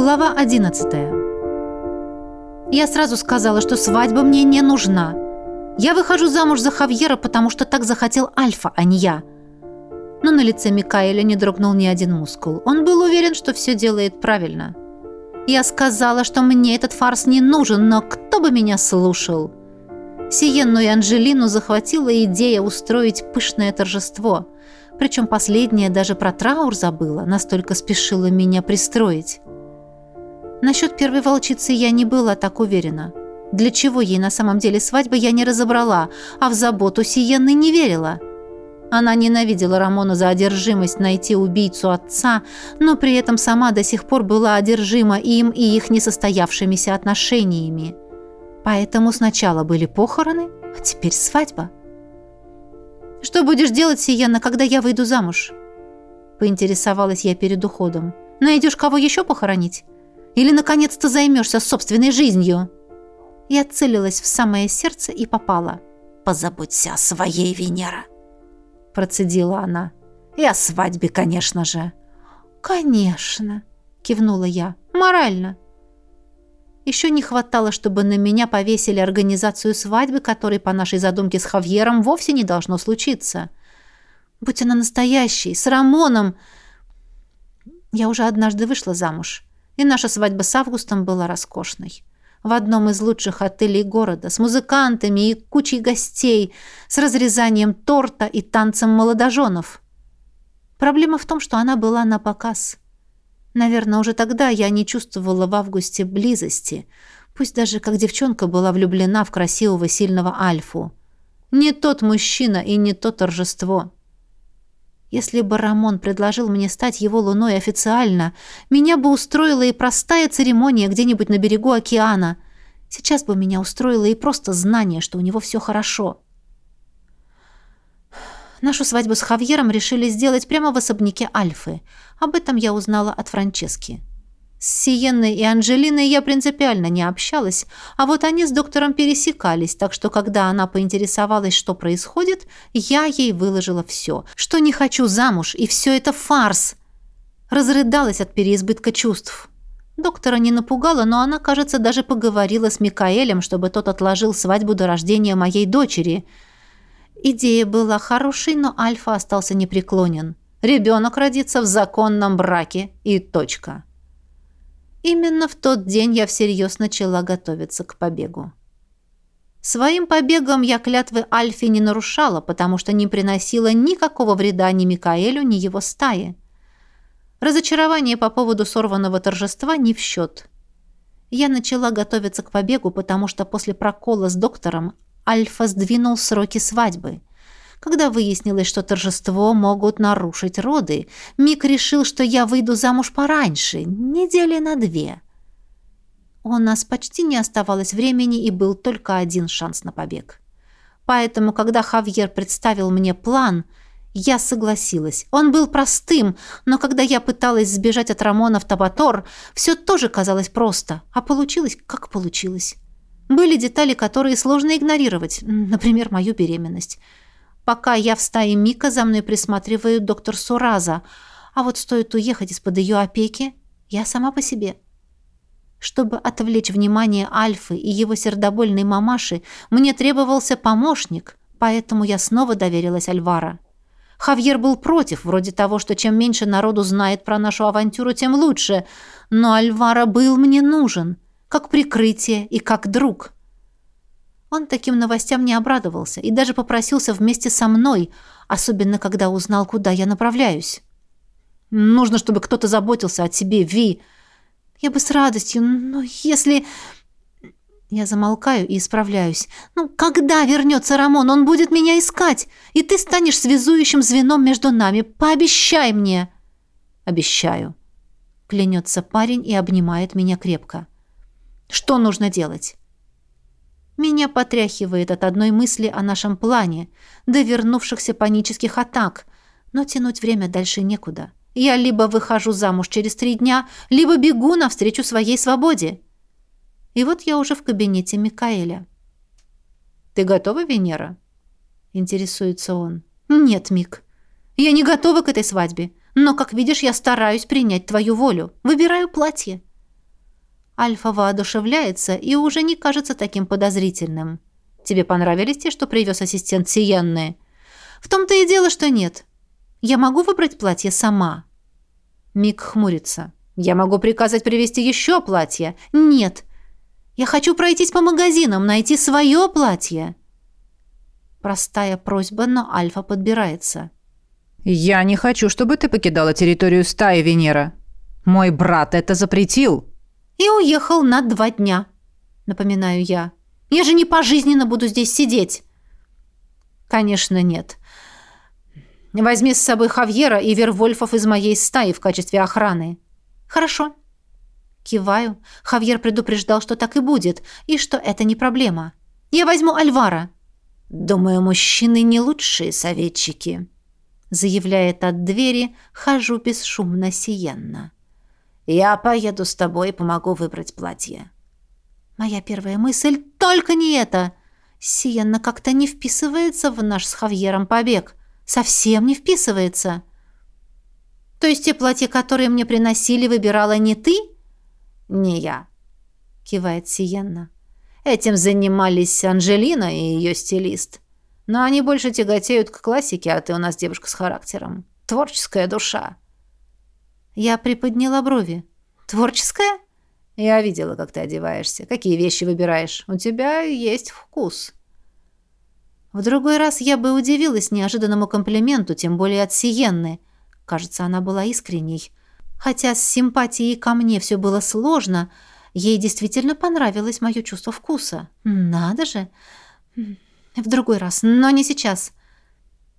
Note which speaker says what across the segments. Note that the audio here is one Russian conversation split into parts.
Speaker 1: Глава 11 Я сразу сказала, что свадьба мне не нужна. Я выхожу замуж за Хавьера, потому что так захотел Альфа, а не я. Но на лице Микаэля не дрогнул ни один мускул. Он был уверен, что все делает правильно. Я сказала, что мне этот фарс не нужен, но кто бы меня слушал? Сиенну и Анжелину захватила идея устроить пышное торжество. Причем последняя даже про траур забыла, настолько спешила меня пристроить. Насчет первой волчицы я не была так уверена. Для чего ей на самом деле свадьба, я не разобрала, а в заботу Сиенны не верила. Она ненавидела Рамона за одержимость найти убийцу отца, но при этом сама до сих пор была одержима им и их несостоявшимися отношениями. Поэтому сначала были похороны, а теперь свадьба. «Что будешь делать, Сиенна, когда я выйду замуж?» Поинтересовалась я перед уходом. «Найдешь кого еще похоронить?» Или, наконец-то, займешься собственной жизнью?» Я целилась в самое сердце и попала.
Speaker 2: «Позаботься о своей, Венера!»
Speaker 1: Процедила она.
Speaker 2: «И о свадьбе, конечно же!»
Speaker 1: «Конечно!» Кивнула я. «Морально!» Еще не хватало, чтобы на меня повесили организацию свадьбы, которой, по нашей задумке с Хавьером, вовсе не должно случиться. Будь она настоящей, с Рамоном... Я уже однажды вышла замуж и наша свадьба с Августом была роскошной. В одном из лучших отелей города, с музыкантами и кучей гостей, с разрезанием торта и танцем молодоженов. Проблема в том, что она была на показ. Наверное, уже тогда я не чувствовала в Августе близости, пусть даже как девчонка была влюблена в красивого сильного Альфу. Не тот мужчина и не то торжество. Если бы Рамон предложил мне стать его луной официально, меня бы устроила и простая церемония где-нибудь на берегу океана. Сейчас бы меня устроило и просто знание, что у него все хорошо. Нашу свадьбу с Хавьером решили сделать прямо в особняке Альфы. Об этом я узнала от Франчески. С Сиенной и Анжелиной я принципиально не общалась, а вот они с доктором пересекались, так что когда она поинтересовалась, что происходит, я ей выложила все, что не хочу замуж, и все это фарс. Разрыдалась от переизбытка чувств. Доктора не напугала, но она, кажется, даже поговорила с Микаэлем, чтобы тот отложил свадьбу до рождения моей дочери. Идея была хорошей, но Альфа остался непреклонен. Ребенок родится в законном браке и точка. Именно в тот день я всерьез начала готовиться к побегу. Своим побегом я клятвы Альфи не нарушала, потому что не приносила никакого вреда ни Микаэлю, ни его стае. Разочарование по поводу сорванного торжества не в счет. Я начала готовиться к побегу, потому что после прокола с доктором Альфа сдвинул сроки свадьбы. Когда выяснилось, что торжество могут нарушить роды, Мик решил, что я выйду замуж пораньше, недели на две. У нас почти не оставалось времени и был только один шанс на побег. Поэтому, когда Хавьер представил мне план, я согласилась. Он был простым, но когда я пыталась сбежать от Рамона в Табатор, все тоже казалось просто, а получилось, как получилось. Были детали, которые сложно игнорировать, например, мою беременность. Пока я в стае Мика, за мной присматривает доктор Сураза, а вот стоит уехать из-под ее опеки, я сама по себе. Чтобы отвлечь внимание Альфы и его сердобольной мамаши, мне требовался помощник, поэтому я снова доверилась Альвара. Хавьер был против, вроде того, что чем меньше народу знает про нашу авантюру, тем лучше, но Альвара был мне нужен, как прикрытие и как друг». Он таким новостям не обрадовался и даже попросился вместе со мной, особенно когда узнал, куда я направляюсь. «Нужно, чтобы кто-то заботился о тебе, Ви. Я бы с радостью, но если...» Я замолкаю и исправляюсь. «Ну, когда вернется Рамон? Он будет меня искать, и ты станешь связующим звеном между нами. Пообещай мне!» «Обещаю», — клянется парень и обнимает меня крепко. «Что нужно делать?» Меня потряхивает от одной мысли о нашем плане, до вернувшихся панических атак, но тянуть время дальше некуда. Я либо выхожу замуж через три дня, либо бегу навстречу своей свободе. И вот я уже в кабинете Микаэля. «Ты готова, Венера?» — интересуется он. «Нет, Мик, я не готова к этой свадьбе, но, как видишь, я стараюсь принять твою волю. Выбираю платье». Альфа воодушевляется и уже не кажется таким подозрительным. Тебе понравились те, что привез ассистент Сиенны? В том-то и дело, что нет. Я могу выбрать платье сама. Мик хмурится. Я могу приказать привезти еще платье. Нет. Я хочу пройтись по магазинам, найти свое платье. Простая просьба, но Альфа подбирается.
Speaker 3: «Я не хочу, чтобы ты покидала территорию стаи, Венера. Мой брат это запретил».
Speaker 1: «И уехал на два дня», — напоминаю я. «Я же не пожизненно буду здесь сидеть». «Конечно, нет. Возьми с собой Хавьера и Вервольфов из моей стаи в качестве охраны». «Хорошо». Киваю. Хавьер предупреждал, что так и будет, и что это не проблема. «Я возьму Альвара». «Думаю, мужчины не лучшие советчики», — заявляет от двери, хожу бесшумно сиенно. «Я поеду с тобой и помогу выбрать платье». Моя первая мысль — только не это. Сиенна как-то не вписывается в наш с Хавьером побег. Совсем не вписывается. То есть те платья, которые мне приносили, выбирала не ты? Не я, кивает Сиенна. Этим занимались Анжелина и ее стилист. Но они больше тяготеют к классике, а ты у нас девушка с характером. Творческая душа. Я приподняла брови. Творческая? Я видела, как ты одеваешься, какие вещи выбираешь. У тебя есть вкус. В другой раз я бы удивилась неожиданному комплименту, тем более от Сиенны. Кажется, она была искренней. Хотя с симпатией ко мне все было сложно, Ей действительно понравилось мое чувство вкуса. Надо же. В другой раз, но не сейчас.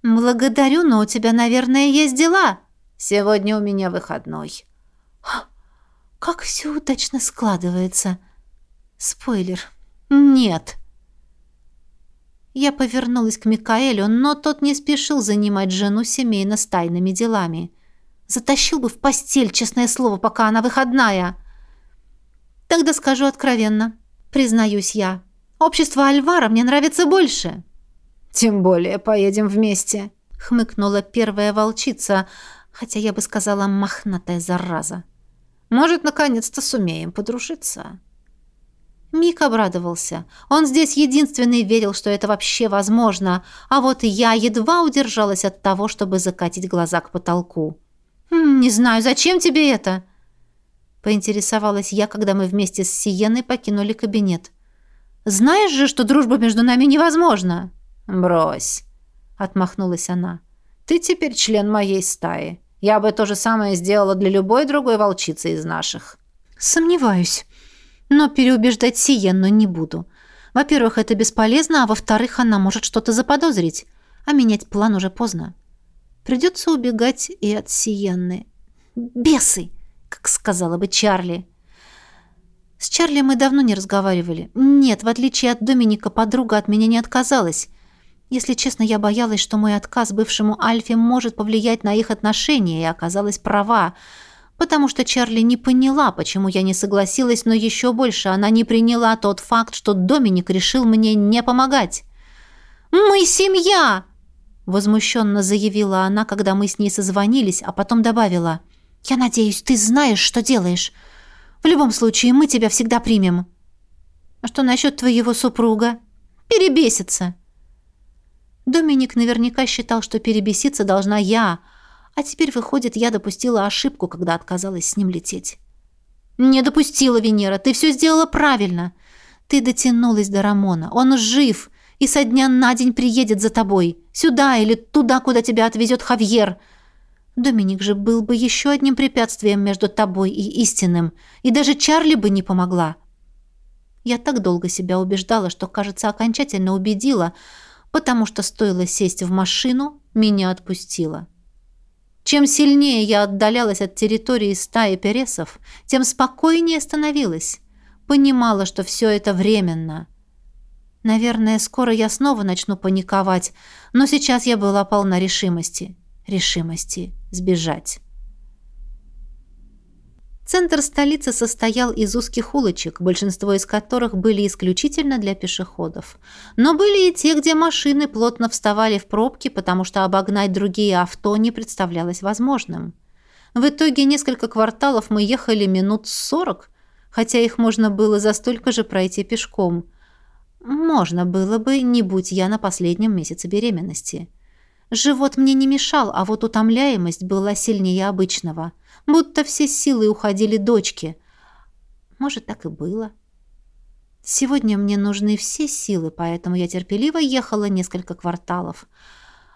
Speaker 1: Благодарю, но у тебя, наверное, есть дела. Сегодня у меня выходной. Как все удачно складывается. Спойлер. Нет. Я повернулась к Микаэлю, но тот не спешил занимать жену семейно-стайными делами. Затащил бы в постель, честное слово, пока она выходная. — Тогда скажу откровенно. Признаюсь я. Общество Альвара мне нравится больше. Тем более поедем вместе, хмыкнула первая волчица, хотя я бы сказала мохнатая зараза. Может, наконец-то сумеем подружиться. Мик обрадовался. Он здесь единственный верил, что это вообще возможно, а вот я едва удержалась от того, чтобы закатить глаза к потолку. «Хм, «Не знаю, зачем тебе это?» Поинтересовалась я, когда мы вместе с Сиеной покинули кабинет. «Знаешь же, что дружба между нами невозможна!» «Брось!» — отмахнулась она. «Ты теперь член моей стаи. Я бы то же самое сделала для любой другой волчицы из наших». «Сомневаюсь. Но переубеждать Сиенну не буду. Во-первых, это бесполезно, а во-вторых, она может что-то заподозрить. А менять план уже поздно. Придется убегать и от Сиенны. Бесы!» как сказала бы Чарли. С Чарли мы давно не разговаривали. Нет, в отличие от Доминика, подруга от меня не отказалась. Если честно, я боялась, что мой отказ бывшему Альфе может повлиять на их отношения, и оказалась права, потому что Чарли не поняла, почему я не согласилась, но еще больше она не приняла тот факт, что Доминик решил мне не помогать. «Мы семья!» — возмущенно заявила она, когда мы с ней созвонились, а потом добавила — я надеюсь, ты знаешь, что делаешь. В любом случае, мы тебя всегда примем. А что насчет твоего супруга? Перебесится. Доминик наверняка считал, что перебеситься должна я, а теперь, выходит, я допустила ошибку, когда отказалась с ним лететь. Не допустила, Венера, ты все сделала правильно. Ты дотянулась до Рамона. Он жив и со дня на день приедет за тобой. Сюда или туда, куда тебя отвезет Хавьер. — Доминик же был бы еще одним препятствием между тобой и истинным, и даже Чарли бы не помогла. Я так долго себя убеждала, что, кажется, окончательно убедила, потому что стоило сесть в машину, меня отпустила. Чем сильнее я отдалялась от территории стаи пересов, тем спокойнее становилась. Понимала, что все это временно. Наверное, скоро я снова начну паниковать, но сейчас я была полна решимости. Решимости сбежать. Центр столицы состоял из узких улочек, большинство из которых были исключительно для пешеходов. Но были и те, где машины плотно вставали в пробки, потому что обогнать другие авто не представлялось возможным. В итоге несколько кварталов мы ехали минут сорок, хотя их можно было за столько же пройти пешком. Можно было бы, не будь я на последнем месяце беременности. Живот мне не мешал, а вот утомляемость была сильнее обычного. Будто все силы уходили дочке. Может, так и было. Сегодня мне нужны все силы, поэтому я терпеливо ехала несколько кварталов.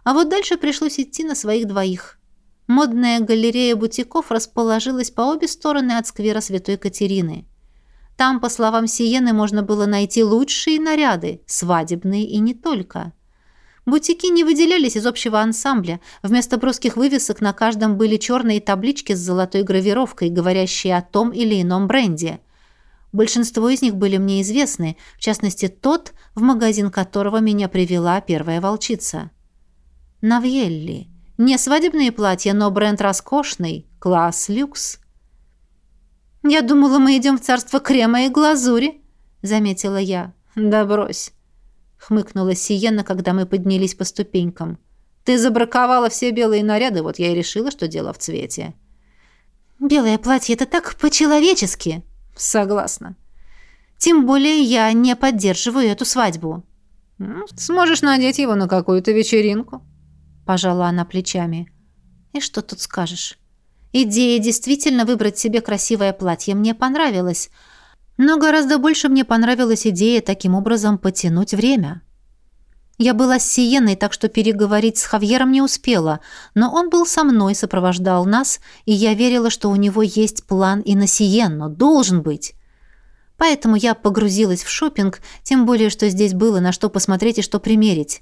Speaker 1: А вот дальше пришлось идти на своих двоих. Модная галерея бутиков расположилась по обе стороны от сквера Святой Катерины. Там, по словам Сиены, можно было найти лучшие наряды, свадебные и не только. Бутики не выделялись из общего ансамбля. Вместо броских вывесок на каждом были черные таблички с золотой гравировкой, говорящие о том или ином бренде. Большинство из них были мне известны, в частности тот, в магазин которого меня привела первая волчица. Навьелли. Не свадебные платья, но бренд роскошный, класс люкс. «Я думала, мы идем в царство крема и глазури», — заметила я. «Да брось», — хмыкнула Сиена, когда мы поднялись по ступенькам. «Ты забраковала все белые наряды, вот я и решила, что дело в цвете». «Белое платье — это так по-человечески», «Согласна. Тем более я не поддерживаю эту свадьбу». «Сможешь надеть его на какую-то вечеринку?» Пожала она плечами. «И что тут скажешь?» Идея действительно выбрать себе красивое платье мне понравилась, но гораздо больше мне понравилась идея таким образом потянуть время. Я была с Сиеной, так что переговорить с Хавьером не успела, но он был со мной, сопровождал нас, и я верила, что у него есть план и на Сиенну, должен быть. Поэтому я погрузилась в шопинг, тем более, что здесь было на что посмотреть и что примерить.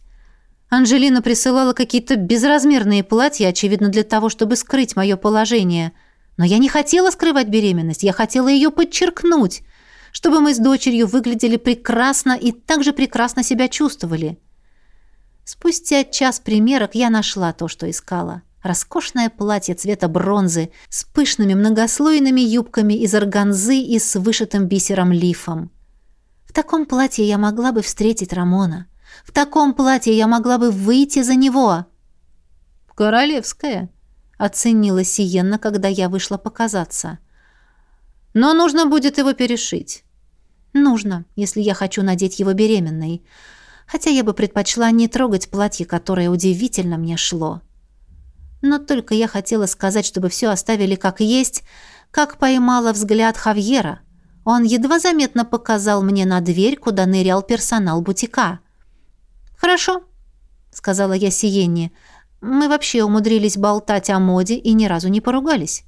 Speaker 1: Анжелина присылала какие-то безразмерные платья, очевидно, для того, чтобы скрыть мое положение. Но я не хотела скрывать беременность, я хотела ее подчеркнуть, чтобы мы с дочерью выглядели прекрасно и также прекрасно себя чувствовали. Спустя час примерок я нашла то, что искала. Роскошное платье цвета бронзы с пышными многослойными юбками из органзы и с вышитым бисером лифом. В таком платье я могла бы встретить Рамона. В таком платье я могла бы выйти за него. «Королевская», — оценила Сиенна, когда я вышла показаться. «Но нужно будет его перешить». «Нужно, если я хочу надеть его беременной» хотя я бы предпочла не трогать платье, которое удивительно мне шло. Но только я хотела сказать, чтобы все оставили как есть, как поймала взгляд Хавьера. Он едва заметно показал мне на дверь, куда нырял персонал бутика. «Хорошо», — сказала я Сиенне. «Мы вообще умудрились болтать о моде и ни разу не поругались.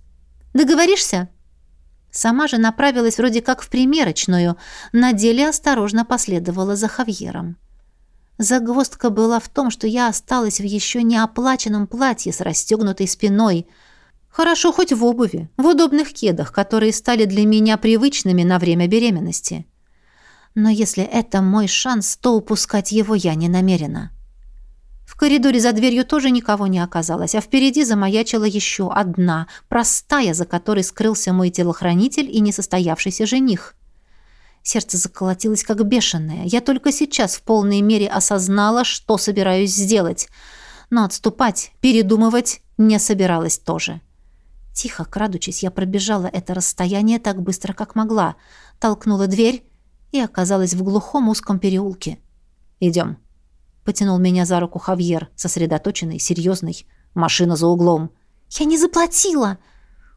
Speaker 1: Договоришься?» Сама же направилась вроде как в примерочную, на деле осторожно последовала за Хавьером. Загвоздка была в том, что я осталась в еще не оплаченном платье с расстегнутой спиной. Хорошо хоть в обуви, в удобных кедах, которые стали для меня привычными на время беременности. Но если это мой шанс, то упускать его я не намерена. В коридоре за дверью тоже никого не оказалось, а впереди замаячила еще одна, простая, за которой скрылся мой телохранитель и несостоявшийся жених. Сердце заколотилось как бешеное. Я только сейчас в полной мере осознала, что собираюсь сделать. Но отступать, передумывать не собиралась тоже. Тихо, крадучись, я пробежала это расстояние так быстро, как могла. Толкнула дверь и оказалась в глухом узком переулке. «Идем», — потянул меня за руку Хавьер, сосредоточенный, серьезный. «Машина за углом». «Я не заплатила!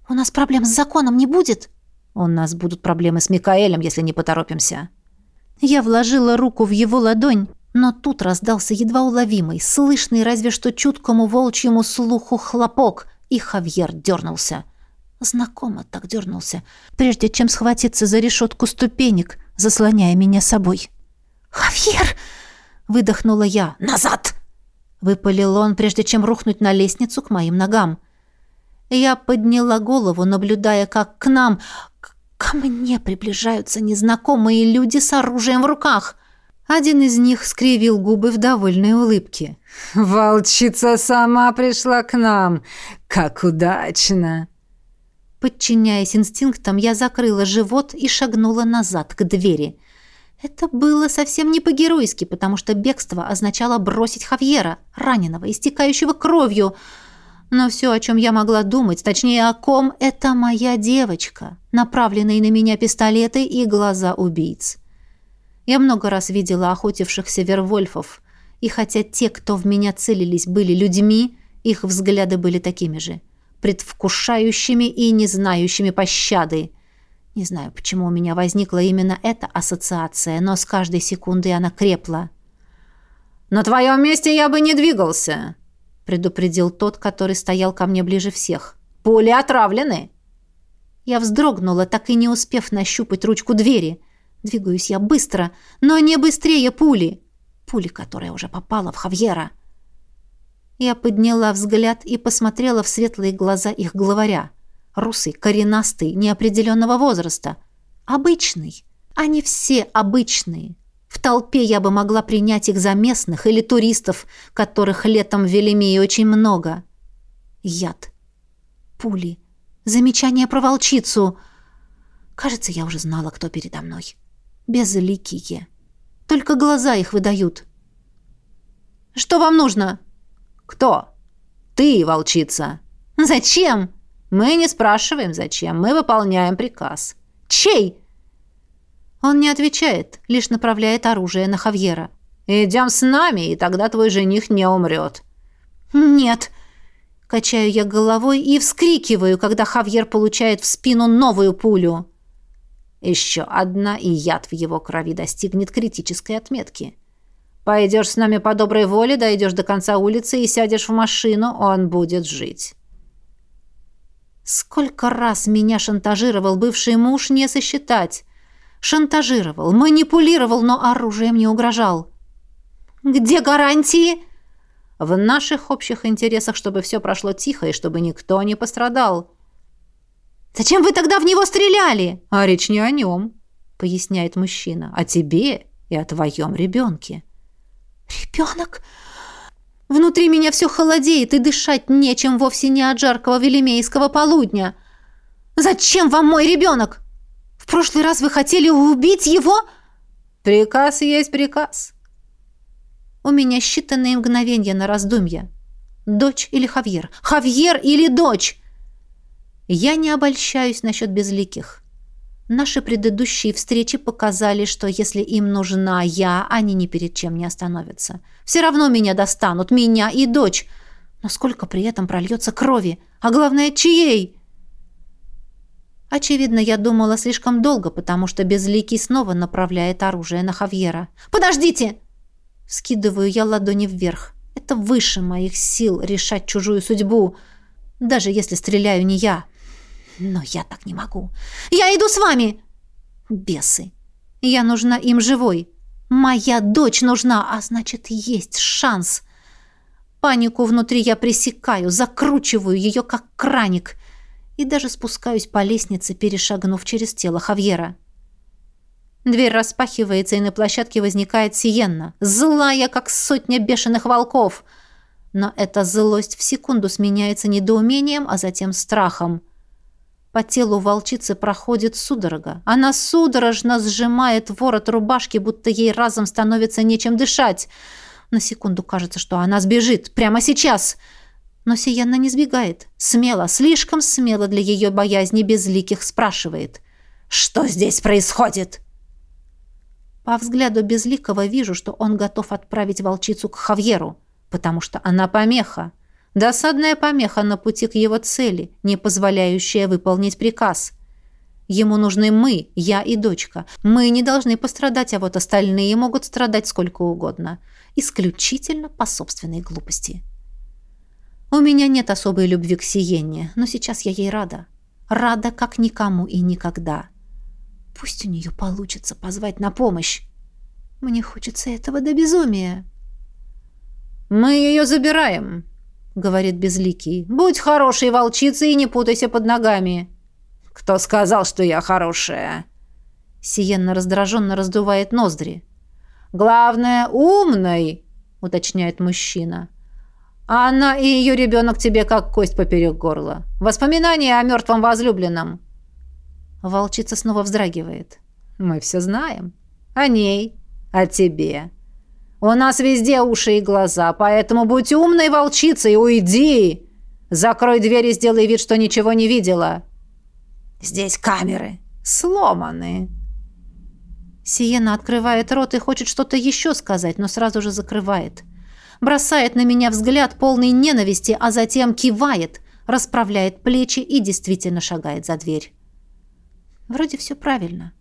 Speaker 1: У нас проблем с законом не будет?» У нас будут проблемы с Микаэлем, если не поторопимся». Я вложила руку в его ладонь, но тут раздался едва уловимый, слышный разве что чуткому волчьему слуху хлопок, и Хавьер дернулся. Знакомо так дернулся, прежде чем схватиться за решетку ступенек, заслоняя меня собой. «Хавьер!» — выдохнула я. «Назад!» — выпалил он, прежде чем рухнуть на лестницу к моим ногам. Я подняла голову, наблюдая, как к нам, Ко мне приближаются незнакомые люди с оружием в руках. Один из них скривил губы в довольной улыбке.
Speaker 3: «Волчица сама пришла к нам! Как удачно!»
Speaker 1: Подчиняясь инстинктам, я закрыла живот и шагнула назад, к двери. Это было совсем не по-геройски, потому что бегство означало бросить Хавьера, раненого, истекающего кровью. Но все, о чем я могла думать, точнее, о ком, это моя девочка, направленные на меня пистолеты и глаза убийц. Я много раз видела охотившихся вервольфов, и хотя те, кто в меня целились, были людьми, их взгляды были такими же, предвкушающими и не знающими пощады. Не знаю, почему у меня возникла именно эта ассоциация, но с каждой секундой она крепла.
Speaker 3: «На твоем месте я бы не двигался»,
Speaker 1: предупредил тот, который стоял ко мне ближе всех.
Speaker 3: «Пули отравлены!»
Speaker 1: Я вздрогнула, так и не успев нащупать ручку двери. Двигаюсь я быстро, но не быстрее пули. Пули, которая уже попала в Хавьера. Я подняла взгляд и посмотрела в светлые глаза их главаря. Русый, коренастый, неопределенного возраста. Обычный. Они все обычные. В толпе я бы могла принять их за местных или туристов, которых летом в Велимии очень много. Яд. Пули. Замечание про волчицу. Кажется, я уже знала, кто передо мной. Безликие. Только глаза их выдают. «Что вам нужно?»
Speaker 3: «Кто?» «Ты, волчица».
Speaker 1: «Зачем?»
Speaker 3: «Мы не спрашиваем, зачем. Мы выполняем приказ».
Speaker 1: «Чей?» Он не отвечает, лишь направляет оружие на Хавьера.
Speaker 3: «Идем с нами, и тогда твой жених не умрет».
Speaker 1: «Нет!» Качаю я головой и вскрикиваю, когда Хавьер получает в спину новую пулю.
Speaker 3: Еще одна, и яд в его крови достигнет критической отметки. Пойдешь с нами по доброй воле, дойдешь до конца улицы и сядешь в машину, он будет жить.
Speaker 1: Сколько раз меня шантажировал бывший муж, не сосчитать. Шантажировал, манипулировал, но оружием не угрожал. «Где гарантии?»
Speaker 3: «В наших общих интересах, чтобы все прошло тихо и чтобы никто не пострадал».
Speaker 1: «Зачем вы тогда в него стреляли?»
Speaker 3: «А речь не о нем», — поясняет мужчина, «о тебе и о твоем ребенке».
Speaker 1: «Ребенок?» Внутри меня все холодеет, и дышать нечем вовсе не от жаркого велимейского полудня. «Зачем вам мой ребенок?» прошлый раз вы хотели убить его?»
Speaker 3: «Приказ есть приказ».
Speaker 1: У меня считанные мгновения на раздумье. Дочь или Хавьер? Хавьер или дочь? Я не обольщаюсь насчет безликих. Наши предыдущие встречи показали, что если им нужна я, они ни перед чем не остановятся. Все равно меня достанут, меня и дочь. Но сколько при этом прольется крови? А главное, чьей? Очевидно, я думала слишком долго, потому что Безликий снова направляет оружие на Хавьера. «Подождите!» Скидываю я ладони вверх. Это выше моих сил решать чужую судьбу, даже если стреляю не я. Но я так не могу. «Я иду с вами!» Бесы. Я нужна им живой. Моя дочь нужна, а значит, есть шанс. Панику внутри я пресекаю, закручиваю ее, как краник — и даже спускаюсь по лестнице, перешагнув через тело Хавьера. Дверь распахивается, и на площадке возникает Сиенна, злая, как сотня бешеных волков. Но эта злость в секунду сменяется недоумением, а затем страхом. По телу волчицы проходит судорога. Она судорожно сжимает ворот рубашки, будто ей разом становится нечем дышать. На секунду кажется, что она сбежит. Прямо сейчас — но Сиенна не сбегает. Смело, слишком смело для ее боязни безликих спрашивает. «Что здесь происходит?» По взгляду Безликого вижу, что он готов отправить волчицу к Хавьеру, потому что она помеха. Досадная помеха на пути к его цели, не позволяющая выполнить приказ. Ему нужны мы, я и дочка. Мы не должны пострадать, а вот остальные могут страдать сколько угодно. Исключительно по собственной глупости. У меня нет особой любви к Сиенне, но сейчас я ей рада. Рада, как никому и никогда. Пусть у нее получится позвать на помощь. Мне хочется этого до безумия.
Speaker 3: «Мы ее забираем», — говорит Безликий. «Будь хорошей волчицей и не путайся под ногами». «Кто сказал, что я хорошая?»
Speaker 1: Сиенна раздраженно раздувает ноздри.
Speaker 3: «Главное, умной», — уточняет мужчина. А она и ее ребенок тебе как кость поперек горла. Воспоминания о мертвом возлюбленном».
Speaker 1: Волчица снова вздрагивает.
Speaker 3: «Мы все знаем. О ней, о тебе. У нас везде уши и глаза, поэтому будь умной волчицей уйди!» Закрой дверь и сделай вид, что ничего не видела!»
Speaker 2: «Здесь камеры.
Speaker 3: Сломаны!»
Speaker 1: Сиена открывает рот и хочет что-то еще сказать, но сразу же закрывает. Бросает на меня взгляд полный ненависти, а затем кивает, расправляет плечи и действительно шагает за дверь. Вроде все правильно.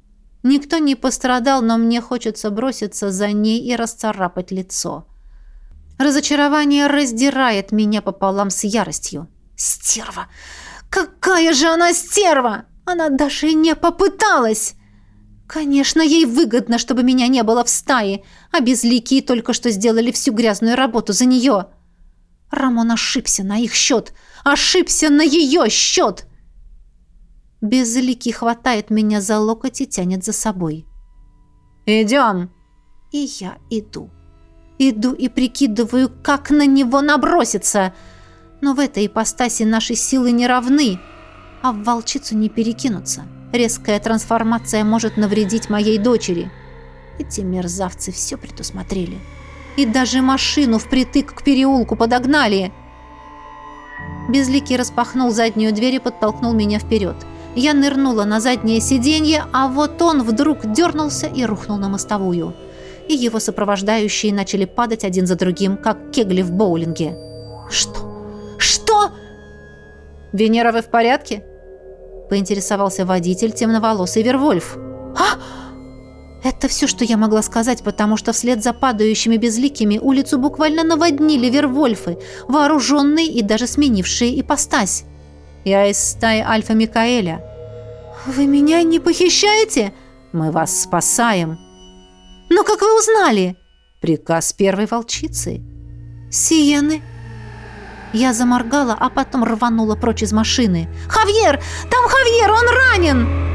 Speaker 1: Никто не пострадал, но мне хочется броситься за ней и расцарапать лицо. Разочарование раздирает меня пополам с яростью. Стерва! Какая же она стерва! Она даже не попыталась! Конечно, ей выгодно, чтобы меня не было в стае, а безликие только что сделали всю грязную работу за нее. Рамон ошибся на их счет, ошибся на ее счет. Безликий хватает меня за локоть и тянет за собой.
Speaker 3: «Идем!»
Speaker 1: И я иду. Иду и прикидываю, как на него наброситься. Но в этой ипостаси наши силы не равны, а в волчицу не перекинуться. Резкая трансформация может навредить моей дочери. Эти мерзавцы все предусмотрели. И даже машину впритык к переулку подогнали. Безликий распахнул заднюю дверь и подтолкнул меня вперед. Я нырнула на заднее сиденье, а вот он вдруг дернулся и рухнул на мостовую. И его сопровождающие начали падать один за другим, как кегли в боулинге. «Что? Что?»
Speaker 3: «Венера, вы в порядке?»
Speaker 1: поинтересовался водитель темноволосый Вервольф. «А!» Это все, что я могла сказать, потому что вслед за падающими безликими улицу буквально наводнили Вервольфы, вооруженные и даже сменившие ипостась. Я из стаи Альфа Микаэля. «Вы меня не похищаете?»
Speaker 3: «Мы вас спасаем».
Speaker 1: «Но как вы узнали?»
Speaker 3: «Приказ первой волчицы».
Speaker 1: «Сиены?» Я заморгала, а потом рванула прочь из машины. «Хавьер! Там Хавьер! Он ранен!»